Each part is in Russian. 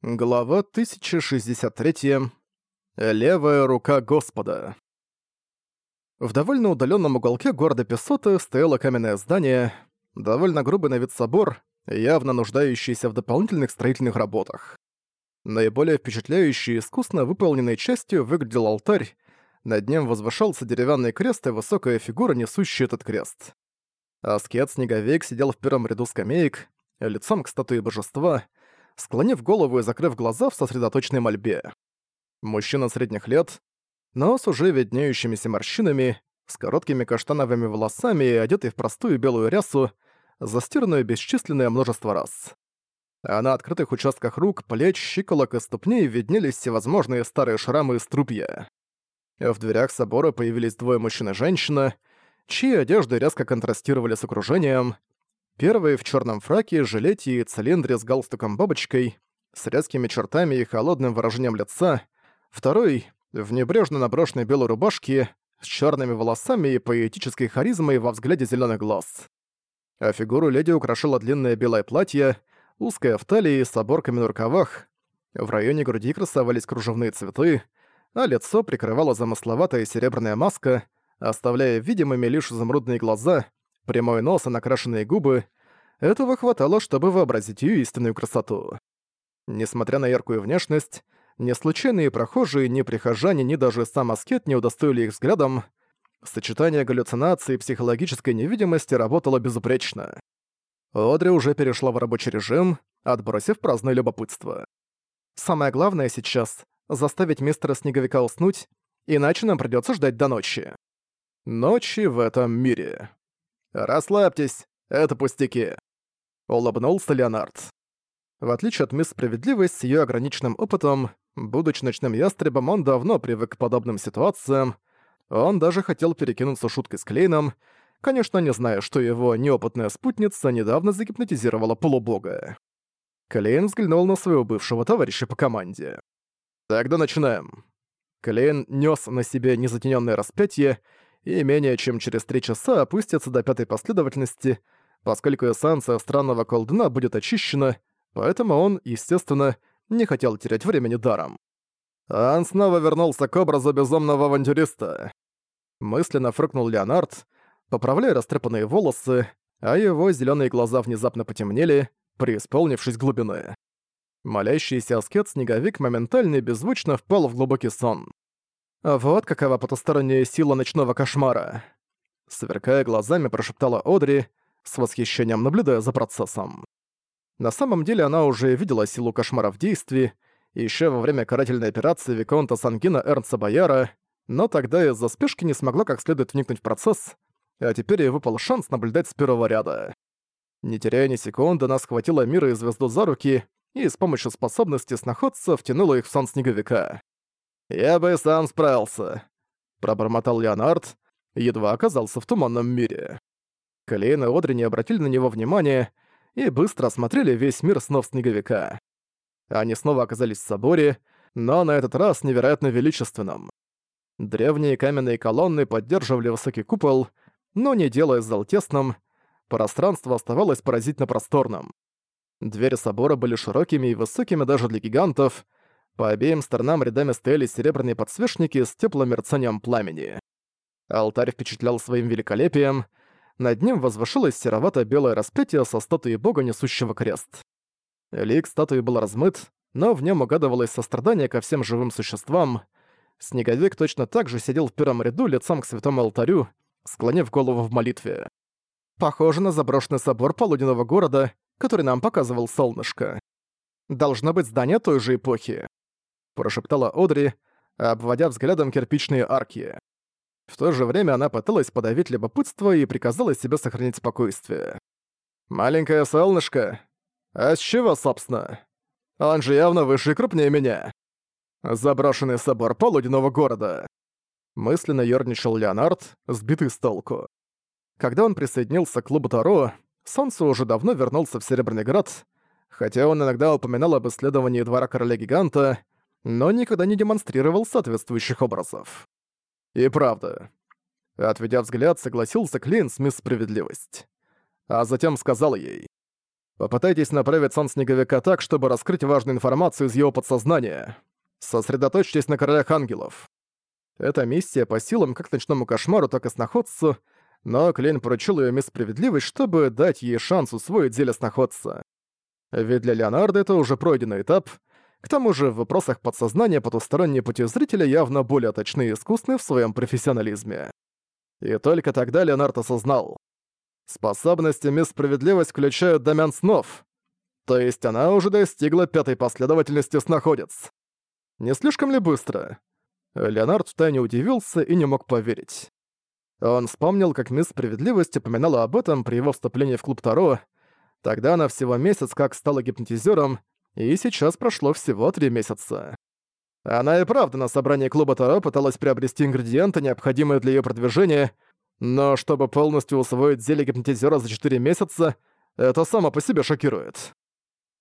Глава 1063. Левая рука Господа. В довольно удаленном уголке города Песота стояло каменное здание, довольно грубый на вид собор, явно нуждающийся в дополнительных строительных работах. Наиболее впечатляющей и искусно выполненной частью выглядел алтарь, над ним возвышался деревянный крест и высокая фигура, несущая этот крест. Аскет-снеговик сидел в первом ряду скамеек, лицом к статуе божества — склонив голову и закрыв глаза в сосредоточенной мольбе. Мужчина средних лет, но с уже виднеющимися морщинами, с короткими каштановыми волосами и одетый в простую белую рясу, застиранную бесчисленное множество раз. А на открытых участках рук, плеч, щиколок и ступней виднелись всевозможные старые шрамы и струпья. В дверях собора появились двое мужчин и женщина, чьи одежды резко контрастировали с окружением, Первый в черном фраке, жилете и цилиндре с галстуком-бабочкой, с резкими чертами и холодным выражением лица. Второй — в небрежно наброшенной белой рубашке, с черными волосами и поэтической харизмой во взгляде зеленых глаз. А фигуру леди украшило длинное белое платье, узкое в талии с оборками на рукавах. В районе груди красовались кружевные цветы, а лицо прикрывала замысловатая серебряная маска, оставляя видимыми лишь изумрудные глаза — Прямой нос и накрашенные губы — этого хватало, чтобы вообразить ее истинную красоту. Несмотря на яркую внешность, ни случайные прохожие, ни прихожане, ни даже сам аскет не удостоили их взглядом. Сочетание галлюцинаций и психологической невидимости работало безупречно. Одри уже перешла в рабочий режим, отбросив праздное любопытство. «Самое главное сейчас — заставить мистера Снеговика уснуть, иначе нам придется ждать до ночи». Ночи в этом мире. «Расслабьтесь, это пустяки», — улыбнулся Леонард. В отличие от мисс Справедливость с её ограниченным опытом, будучи ночным ястребом, он давно привык к подобным ситуациям. Он даже хотел перекинуться шуткой с Клейном, конечно, не зная, что его неопытная спутница недавно загипнотизировала полубога. Клейн взглянул на своего бывшего товарища по команде. «Тогда начинаем». Клейн нёс на себе незатенённое распятие, и менее чем через три часа опустится до пятой последовательности, поскольку эссенция странного колдуна будет очищена, поэтому он, естественно, не хотел терять времени даром. Он снова вернулся к образу безумного авантюриста. Мысленно фрыкнул Леонард, поправляя растрепанные волосы, а его зеленые глаза внезапно потемнели, преисполнившись глубины. Молящийся аскет-снеговик моментально и беззвучно впал в глубокий сон. А вот какова потусторонняя сила ночного кошмара. Сверкая глазами, прошептала Одри, с восхищением наблюдая за процессом. На самом деле она уже видела силу кошмара в действии, еще во время карательной операции Виконта Сангина Эрнса Бояра, но тогда из-за спешки не смогла как следует вникнуть в процесс, а теперь ей выпал шанс наблюдать с первого ряда. Не теряя ни секунды, она схватила Мира и Звезду за руки и с помощью способности сноходца втянула их в сон Снеговика. «Я бы сам справился», — пробормотал Леонард, едва оказался в туманном мире. Клейн и Одри не обратили на него внимания и быстро осмотрели весь мир снов снеговика. Они снова оказались в соборе, но на этот раз невероятно величественном. Древние каменные колонны поддерживали высокий купол, но не делая зал тесным, пространство оставалось поразительно просторным. Двери собора были широкими и высокими даже для гигантов — по обеим сторонам рядами стояли серебряные подсвечники с теплым мерцанием пламени. Алтарь впечатлял своим великолепием. Над ним возвышалось серовато-белое распятие со статуей бога, несущего крест. Лик статуи был размыт, но в нем угадывалось сострадание ко всем живым существам. Снеговик точно так же сидел в первом ряду лицом к святому алтарю, склонив голову в молитве. «Похоже на заброшенный собор полуденного города, который нам показывал солнышко. Должно быть здание той же эпохи прошептала Одри, обводя взглядом кирпичные арки. В то же время она пыталась подавить любопытство и приказала себе сохранить спокойствие. «Маленькое солнышко! А с чего, собственно? Он же явно выше и крупнее меня!» «Заброшенный собор полуденного города!» Мысленно ерничал Леонард, сбитый с толку. Когда он присоединился к клубу Таро, солнце уже давно вернулся в Серебряный Град, хотя он иногда упоминал об исследовании Двора Короля Гиганта, но никогда не демонстрировал соответствующих образов. И правда. Отведя взгляд, согласился Клин с мисс Справедливость. А затем сказал ей. «Попытайтесь направить сон Снеговика так, чтобы раскрыть важную информацию из его подсознания. Сосредоточьтесь на Королях Ангелов». Эта миссия по силам как ночному кошмару, так и сноходцу, но Клин поручил ее мисс Справедливость, чтобы дать ей шанс усвоить зелье сноходца. Ведь для Леонарда это уже пройденный этап — к тому же в вопросах подсознания потусторонние пути зрителя явно более точны и искусны в своем профессионализме. И только тогда Леонард осознал. способности Мисс справедливость включают домен снов. То есть она уже достигла пятой последовательности снаходец. Не слишком ли быстро? Леонард втайне удивился и не мог поверить. Он вспомнил, как мисс Справедливость упоминала об этом при его вступлении в клуб Таро. Тогда она всего месяц как стала гипнотизером и сейчас прошло всего три месяца. Она и правда на собрании клуба Таро пыталась приобрести ингредиенты, необходимые для ее продвижения, но чтобы полностью усвоить зелье гипнотизера за 4 месяца, это само по себе шокирует.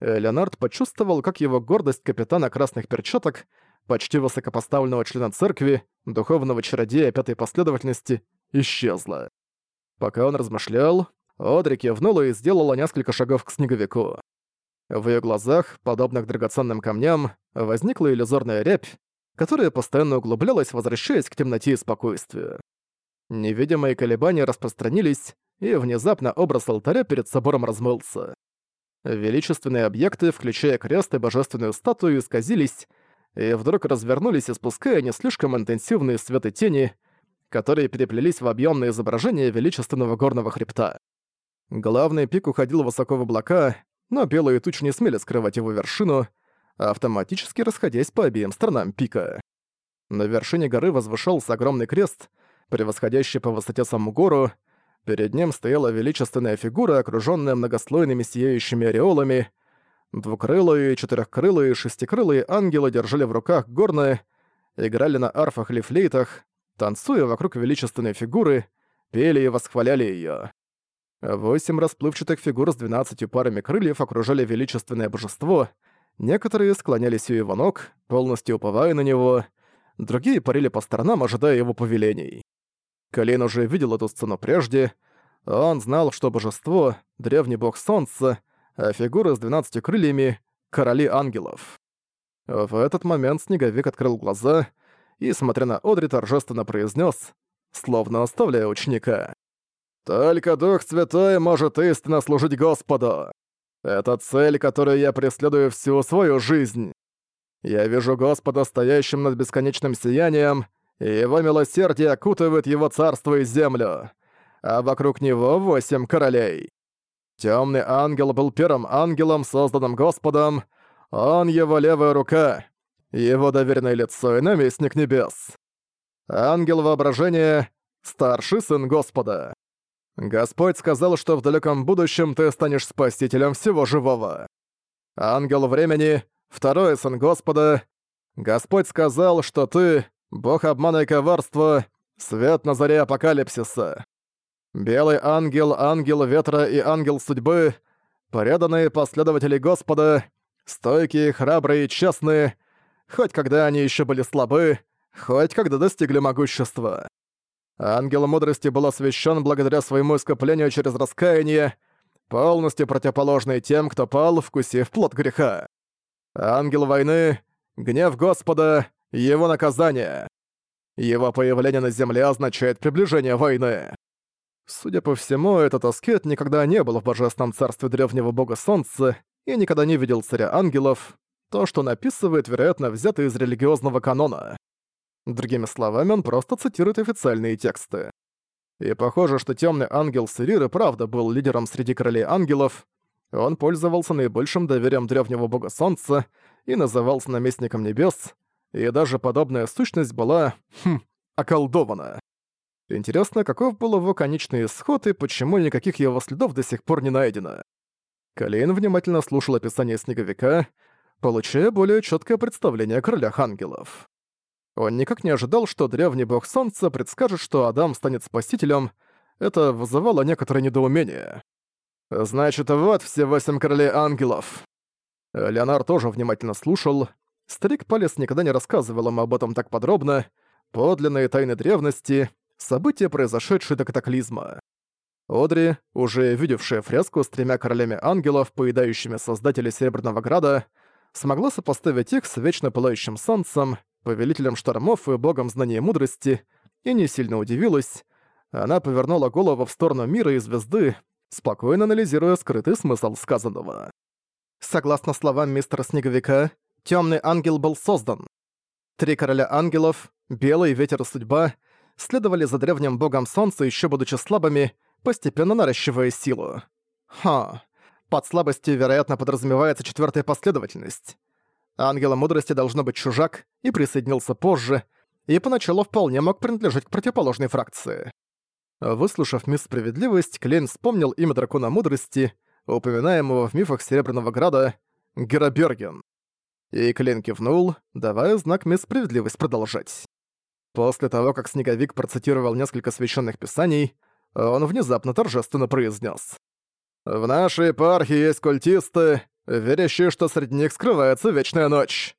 Леонард почувствовал, как его гордость капитана красных перчаток, почти высокопоставленного члена церкви, духовного чародея пятой последовательности, исчезла. Пока он размышлял, Одри кивнула и сделала несколько шагов к снеговику. В ее глазах, подобных драгоценным камням, возникла иллюзорная рябь, которая постоянно углублялась, возвращаясь к темноте и спокойствию. Невидимые колебания распространились, и внезапно образ алтаря перед собором размылся. Величественные объекты, включая крест и божественную статую, исказились, и вдруг развернулись, испуская не слишком интенсивные светы тени, которые переплелись в объемное изображение величественного горного хребта. Главный пик уходил высоко в облака, но белые тучи не смели скрывать его вершину, автоматически расходясь по обеим сторонам пика. На вершине горы возвышался огромный крест, превосходящий по высоте саму гору. Перед ним стояла величественная фигура, окружённая многослойными сияющими ореолами. Двукрылые, четырехкрылые, шестикрылые ангелы держали в руках горны, играли на арфах или флейтах, танцуя вокруг величественной фигуры, пели и восхваляли её. Восемь расплывчатых фигур с двенадцатью парами крыльев окружали величественное божество, некоторые склонялись у его ног, полностью уповая на него, другие парили по сторонам, ожидая его повелений. Колин уже видел эту сцену прежде, он знал, что божество — древний бог солнца, а фигуры с двенадцатью крыльями — короли ангелов. В этот момент Снеговик открыл глаза и, смотря на Одри, торжественно произнес, словно оставляя ученика. Только Дух Святой может истинно служить Господу. Это цель, которую я преследую всю свою жизнь. Я вижу Господа стоящим над бесконечным сиянием, и его милосердие окутывает его царство и землю, а вокруг него восемь королей. Темный ангел был первым ангелом, созданным Господом, он его левая рука, его доверенное лицо и наместник небес. Ангел воображения — старший сын Господа. Господь сказал, что в далеком будущем ты станешь спасителем всего живого. Ангел времени, второй сын Господа, Господь сказал, что ты — бог обмана и коварства, свет на заре апокалипсиса. Белый ангел, ангел ветра и ангел судьбы, преданные последователи Господа, стойкие, храбрые и честные, хоть когда они еще были слабы, хоть когда достигли могущества. Ангел мудрости был освящен благодаря своему ископлению через раскаяние, полностью противоположный тем, кто пал, вкусив плод греха. Ангел войны — гнев Господа, его наказание. Его появление на земле означает приближение войны. Судя по всему, этот аскет никогда не был в божественном царстве древнего бога солнца и никогда не видел царя ангелов, то, что написывает, вероятно, взято из религиозного канона. Другими словами, он просто цитирует официальные тексты. И похоже, что темный ангел Сирир правда был лидером среди королей ангелов. Он пользовался наибольшим доверием древнего бога Солнца и назывался наместником небес, и даже подобная сущность была, хм, околдована. Интересно, каков был его конечный исход и почему никаких его следов до сих пор не найдено. Калейн внимательно слушал описание снеговика, получая более четкое представление о королях ангелов. Он никак не ожидал, что древний бог солнца предскажет, что Адам станет спасителем. Это вызывало некоторое недоумение. «Значит, вот все восемь королей ангелов». Леонард тоже внимательно слушал. Старик Палец никогда не рассказывал ему об этом так подробно. Подлинные тайны древности, события, произошедшие до катаклизма. Одри, уже видевшая фреску с тремя королями ангелов, поедающими создателей Серебряного Града, смогла сопоставить их с вечно пылающим солнцем, повелителем штормов и богом знания мудрости, и не сильно удивилась. Она повернула голову в сторону мира и звезды, спокойно анализируя скрытый смысл сказанного. Согласно словам мистера Снеговика, темный ангел был создан. Три короля ангелов, белый ветер и судьба, следовали за древним богом солнца еще будучи слабыми, постепенно наращивая силу. Ха, под слабостью, вероятно, подразумевается четвертая последовательность. Ангела мудрости должно быть чужак, и присоединился позже, и поначалу вполне мог принадлежать к противоположной фракции. Выслушав мисс Справедливость, Клейн вспомнил имя дракона мудрости, упоминаемого в мифах Серебряного Града, Гераберген. И Клейн кивнул, давая знак мисс Справедливость продолжать. После того, как Снеговик процитировал несколько священных писаний, он внезапно торжественно произнес: «В нашей епархии есть культисты, верящие, что среди них скрывается Вечная Ночь.